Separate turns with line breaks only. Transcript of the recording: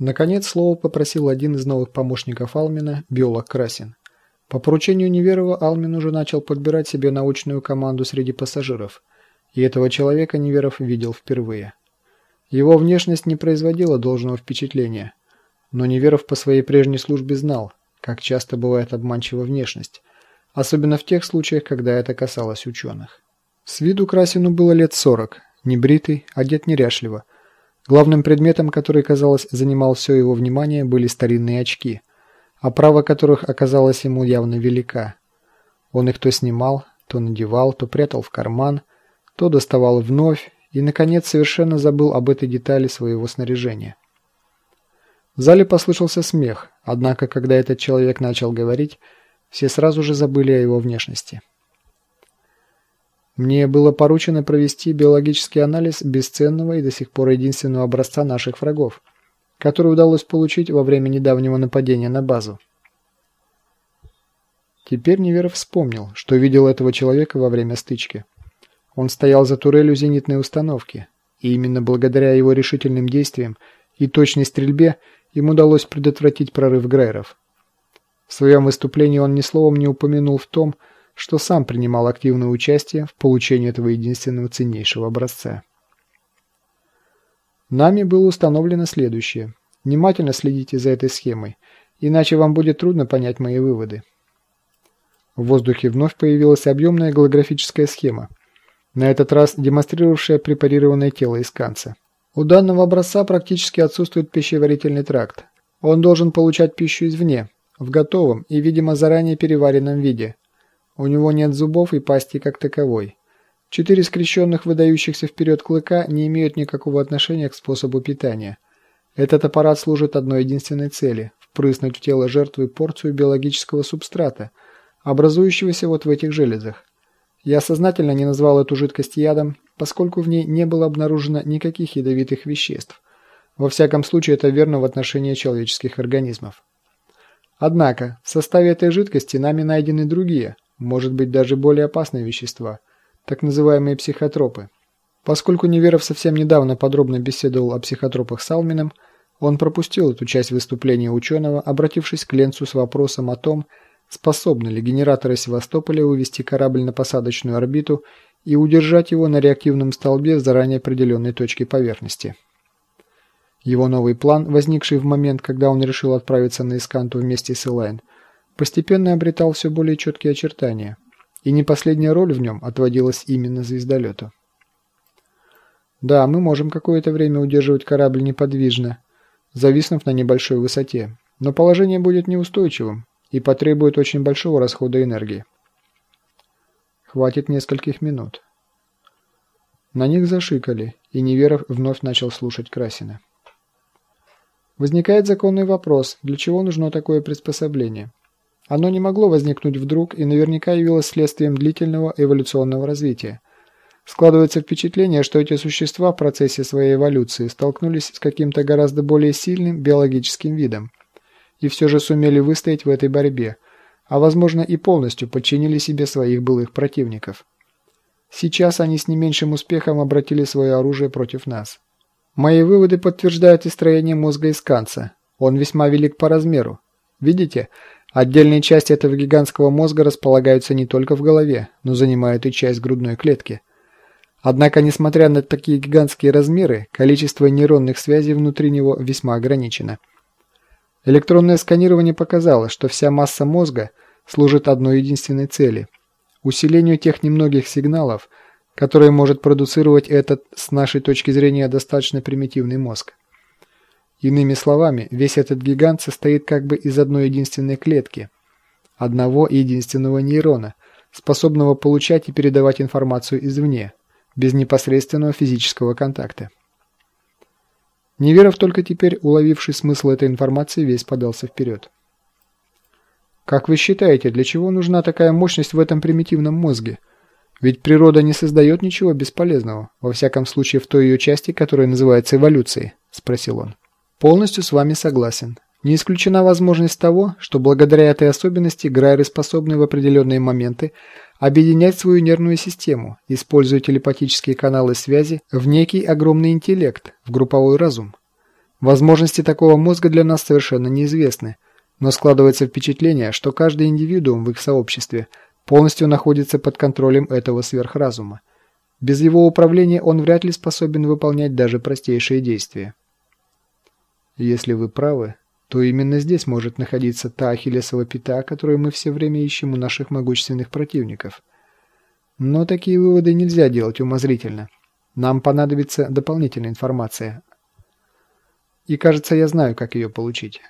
Наконец слово попросил один из новых помощников Алмина, биолог Красин. По поручению Неверова Алмин уже начал подбирать себе научную команду среди пассажиров, и этого человека Неверов видел впервые. Его внешность не производила должного впечатления, но Неверов по своей прежней службе знал, как часто бывает обманчива внешность, особенно в тех случаях, когда это касалось ученых. С виду Красину было лет сорок, небритый, одет неряшливо – Главным предметом, который, казалось, занимал все его внимание, были старинные очки, оправа которых оказалась ему явно велика. Он их то снимал, то надевал, то прятал в карман, то доставал вновь и, наконец, совершенно забыл об этой детали своего снаряжения. В зале послышался смех, однако, когда этот человек начал говорить, все сразу же забыли о его внешности. Мне было поручено провести биологический анализ бесценного и до сих пор единственного образца наших врагов, который удалось получить во время недавнего нападения на базу. Теперь Неверов вспомнил, что видел этого человека во время стычки. Он стоял за турелью зенитной установки, и именно благодаря его решительным действиям и точной стрельбе им удалось предотвратить прорыв Грейров. В своем выступлении он ни словом не упомянул в том, что что сам принимал активное участие в получении этого единственного ценнейшего образца. Нами было установлено следующее. Внимательно следите за этой схемой, иначе вам будет трудно понять мои выводы. В воздухе вновь появилась объемная голографическая схема, на этот раз демонстрировавшая препарированное тело исканца. У данного образца практически отсутствует пищеварительный тракт. Он должен получать пищу извне, в готовом и, видимо, заранее переваренном виде, у него нет зубов и пасти как таковой. Четыре скрещенных выдающихся вперед клыка не имеют никакого отношения к способу питания. Этот аппарат служит одной единственной цели – впрыснуть в тело жертвы порцию биологического субстрата, образующегося вот в этих железах. Я сознательно не назвал эту жидкость ядом, поскольку в ней не было обнаружено никаких ядовитых веществ. Во всяком случае, это верно в отношении человеческих организмов. Однако, в составе этой жидкости нами найдены другие, может быть даже более опасные вещества, так называемые психотропы. Поскольку Неверов совсем недавно подробно беседовал о психотропах с Алминым, он пропустил эту часть выступления ученого, обратившись к Ленцу с вопросом о том, способны ли генераторы Севастополя вывести корабль на посадочную орбиту и удержать его на реактивном столбе в заранее определенной точке поверхности. Его новый план, возникший в момент, когда он решил отправиться на Исканту вместе с Элайн, постепенно обретал все более четкие очертания, и не последняя роль в нем отводилась именно звездолету. Да, мы можем какое-то время удерживать корабль неподвижно, зависнув на небольшой высоте, но положение будет неустойчивым и потребует очень большого расхода энергии. Хватит нескольких минут. На них зашикали, и Неверов вновь начал слушать Красина. Возникает законный вопрос, для чего нужно такое приспособление? Оно не могло возникнуть вдруг и наверняка явилось следствием длительного эволюционного развития. Складывается впечатление, что эти существа в процессе своей эволюции столкнулись с каким-то гораздо более сильным биологическим видом и все же сумели выстоять в этой борьбе, а возможно и полностью подчинили себе своих былых противников. Сейчас они с не меньшим успехом обратили свое оружие против нас. Мои выводы подтверждают и строение мозга исканца. Он весьма велик по размеру. Видите, Отдельные части этого гигантского мозга располагаются не только в голове, но занимают и часть грудной клетки. Однако, несмотря на такие гигантские размеры, количество нейронных связей внутри него весьма ограничено. Электронное сканирование показало, что вся масса мозга служит одной единственной цели – усилению тех немногих сигналов, которые может продуцировать этот, с нашей точки зрения, достаточно примитивный мозг. Иными словами, весь этот гигант состоит как бы из одной единственной клетки, одного единственного нейрона, способного получать и передавать информацию извне, без непосредственного физического контакта. Неверов, только теперь уловивший смысл этой информации, весь подался вперед. Как вы считаете, для чего нужна такая мощность в этом примитивном мозге? Ведь природа не создает ничего бесполезного, во всяком случае в той ее части, которая называется эволюцией, спросил он. Полностью с вами согласен. Не исключена возможность того, что благодаря этой особенности грайеры способны в определенные моменты объединять свою нервную систему, используя телепатические каналы связи в некий огромный интеллект, в групповой разум. Возможности такого мозга для нас совершенно неизвестны, но складывается впечатление, что каждый индивидуум в их сообществе полностью находится под контролем этого сверхразума. Без его управления он вряд ли способен выполнять даже простейшие действия. Если вы правы, то именно здесь может находиться та ахиллесова пята, которую мы все время ищем у наших могущественных противников. Но такие выводы нельзя делать умозрительно. Нам понадобится дополнительная информация. И кажется, я знаю, как ее получить.